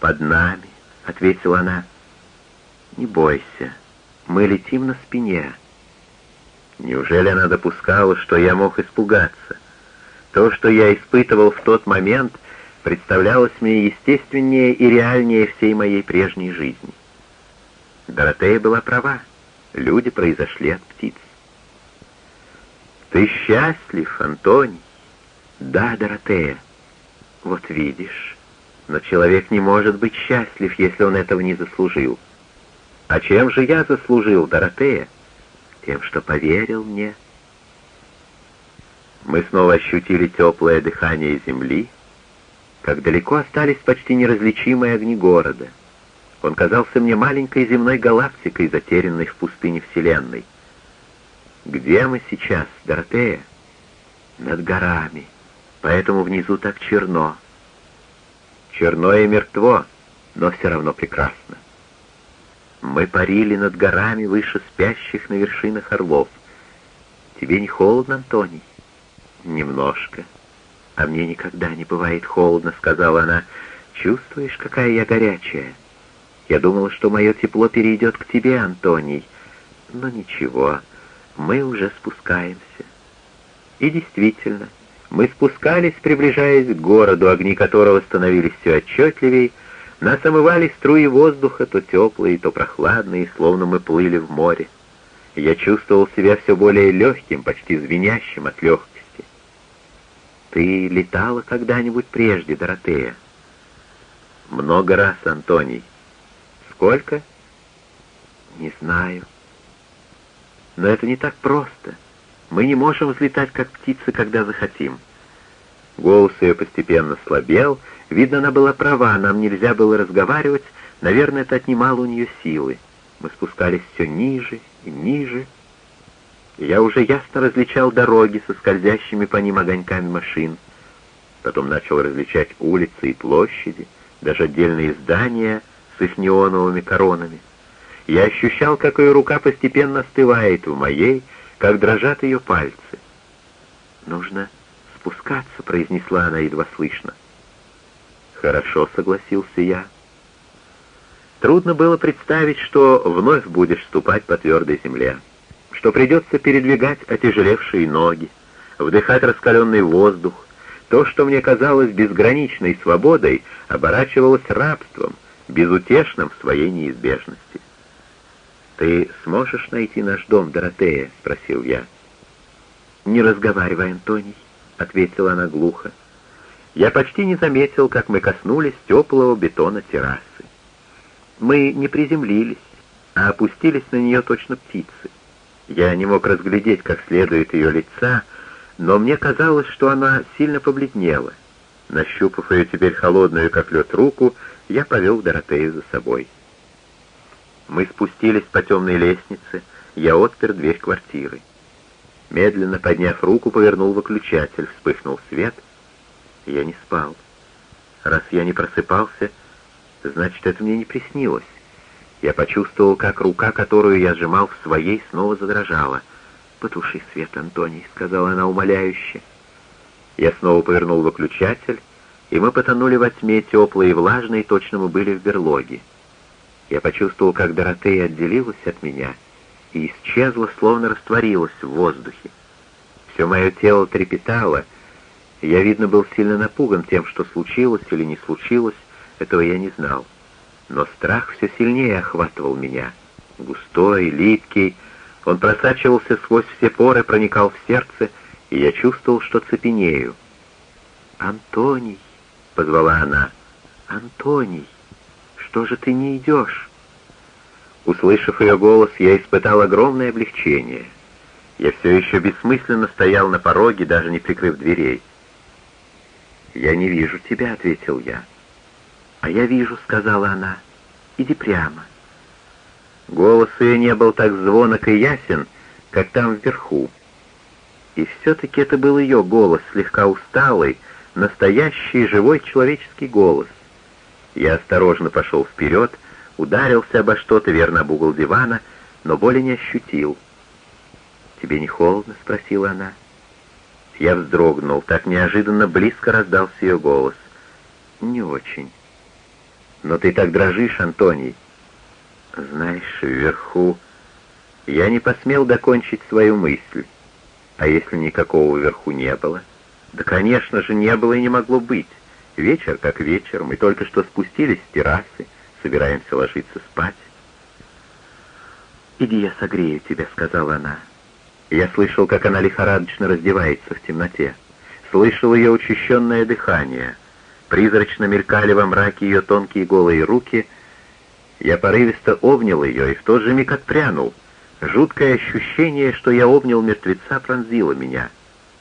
«Под нами», — ответила она. «Не бойся, мы летим на спине». Неужели она допускала, что я мог испугаться? То, что я испытывал в тот момент, представлялось мне естественнее и реальнее всей моей прежней жизни. Доротея была права. Люди произошли от птиц. «Ты счастлив, Антоний?» «Да, Доротея». «Вот видишь, но человек не может быть счастлив, если он этого не заслужил». «А чем же я заслужил, Доротея?» «Тем, что поверил мне». Мы снова ощутили теплое дыхание земли, как далеко остались почти неразличимые огни города. Он казался мне маленькой земной галактикой, затерянной в пустыне Вселенной. Где мы сейчас, Доротея? Над горами, поэтому внизу так черно. Черно и мертво, но все равно прекрасно. Мы парили над горами выше спящих на вершинах орлов. Тебе не холодно, Антоний? Немножко. А мне никогда не бывает холодно, сказала она. Чувствуешь, какая я горячая? Я думала, что мое тепло перейдет к тебе, Антоний. Но ничего, мы уже спускаемся. И действительно, мы спускались, приближаясь к городу, огни которого становились все отчетливей, нас омывали струи воздуха, то теплые, то прохладные, словно мы плыли в море. Я чувствовал себя все более легким, почти звенящим от легкости. Ты летала когда-нибудь прежде, Доротея? Много раз, Антоний. Сколько? Не знаю. Но это не так просто. Мы не можем взлетать, как птицы, когда захотим. Голос ее постепенно слабел. Видно, она была права, нам нельзя было разговаривать. Наверное, это отнимало у нее силы. Мы спускались все ниже и ниже. я уже ясно различал дороги со скользящими по ним огоньками машин. Потом начал различать улицы и площади, даже отдельные здания — с их неоновыми коронами. Я ощущал, как ее рука постепенно остывает в моей, как дрожат ее пальцы. «Нужно спускаться», — произнесла она едва слышно. «Хорошо», — согласился я. Трудно было представить, что вновь будешь ступать по твердой земле, что придется передвигать отяжелевшие ноги, вдыхать раскаленный воздух. То, что мне казалось безграничной свободой, оборачивалось рабством — безутешным в своей неизбежности. «Ты сможешь найти наш дом, Доротея?» — спросил я. «Не разговаривай, Антоний», — ответила она глухо. Я почти не заметил, как мы коснулись теплого бетона террасы. Мы не приземлились, а опустились на нее точно птицы. Я не мог разглядеть как следует ее лица, но мне казалось, что она сильно побледнела. Нащупав ее теперь холодную, как лед, руку, я повел Доротею за собой. Мы спустились по темной лестнице, я отпер дверь квартиры. Медленно подняв руку, повернул выключатель, вспыхнул свет. Я не спал. Раз я не просыпался, значит, это мне не приснилось. Я почувствовал, как рука, которую я сжимал в своей, снова задрожала. «Потуши свет, Антоний», — сказала она умоляюще. Я снова повернул выключатель, и мы потонули во тьме теплой и влажной, точно мы были в берлоге. Я почувствовал, как Доротея отделилась от меня и исчезла, словно растворилась в воздухе. Все мое тело трепетало, я, видно, был сильно напуган тем, что случилось или не случилось, этого я не знал. Но страх все сильнее охватывал меня. Густой, липкий, он просачивался сквозь все поры, проникал в сердце, и я чувствовал, что цепенею. «Антоний!» — позвала она. «Антоний, что же ты не идешь?» Услышав ее голос, я испытал огромное облегчение. Я все еще бессмысленно стоял на пороге, даже не прикрыв дверей. «Я не вижу тебя», — ответил я. «А я вижу», — сказала она. «Иди прямо». Голос ее не был так звонок и ясен, как там вверху. И все-таки это был ее голос, слегка усталый, настоящий живой человеческий голос. Я осторожно пошел вперед, ударился обо что-то, верно, об угол дивана, но боли не ощутил. «Тебе не холодно?» — спросила она. Я вздрогнул, так неожиданно близко раздался ее голос. «Не очень». Но ты так дрожишь, Антоний. Знаешь, вверху... Я не посмел докончить свою мысль. А если никакого вверху не было? Да, конечно же, не было и не могло быть. Вечер как вечер, мы только что спустились с террасы, собираемся ложиться спать. «Иди, я согрею тебя», — сказала она. Я слышал, как она лихорадочно раздевается в темноте. Слышал ее учащенное дыхание. Призрачно мелькали во мраке ее тонкие голые руки. Я порывисто обнял ее и в тот же миг отпрянул. Жуткое ощущение, что я обнял мертвеца, пронзило меня.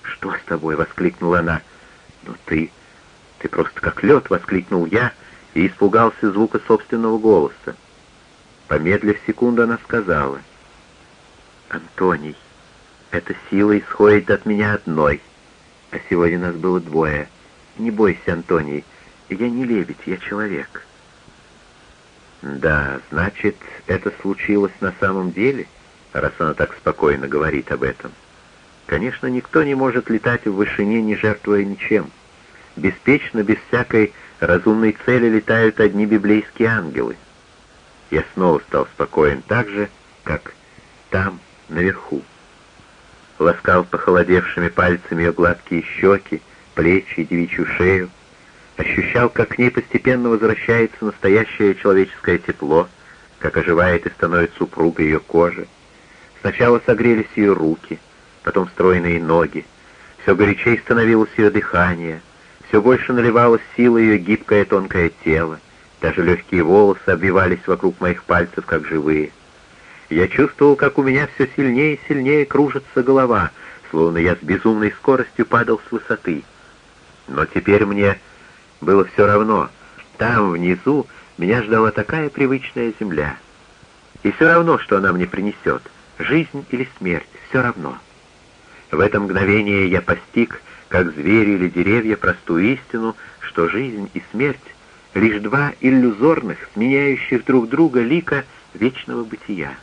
«Что с тобой?» — воскликнула она. «Ну ты... ты просто как лед!» — воскликнул я и испугался звука собственного голоса. Помедлив секунду, она сказала. «Антоний, эта сила исходит от меня одной, а сегодня нас было двое. Не бойся, Антоний, я не лебедь, я человек». «Да, значит, это случилось на самом деле?» раз она так спокойно говорит об этом. Конечно, никто не может летать в вышине, не жертвуя ничем. Беспечно, без всякой разумной цели летают одни библейские ангелы. Я снова стал спокоен так же, как там, наверху. Ласкал похолодевшими пальцами ее гладкие щеки, плечи и девичью шею, ощущал, как к ней постепенно возвращается настоящее человеческое тепло, как оживает и становится супруга ее кожи, Сначала согрелись ее руки, потом стройные ноги. Все горячей становилось ее дыхание, все больше наливалось силой ее гибкое тонкое тело. Даже легкие волосы обвивались вокруг моих пальцев, как живые. Я чувствовал, как у меня все сильнее и сильнее кружится голова, словно я с безумной скоростью падал с высоты. Но теперь мне было все равно. Там, внизу, меня ждала такая привычная земля. И все равно, что она мне принесет — Жизнь или смерть, все равно. В это мгновение я постиг, как звери или деревья, простую истину, что жизнь и смерть — лишь два иллюзорных, сменяющих друг друга лика вечного бытия.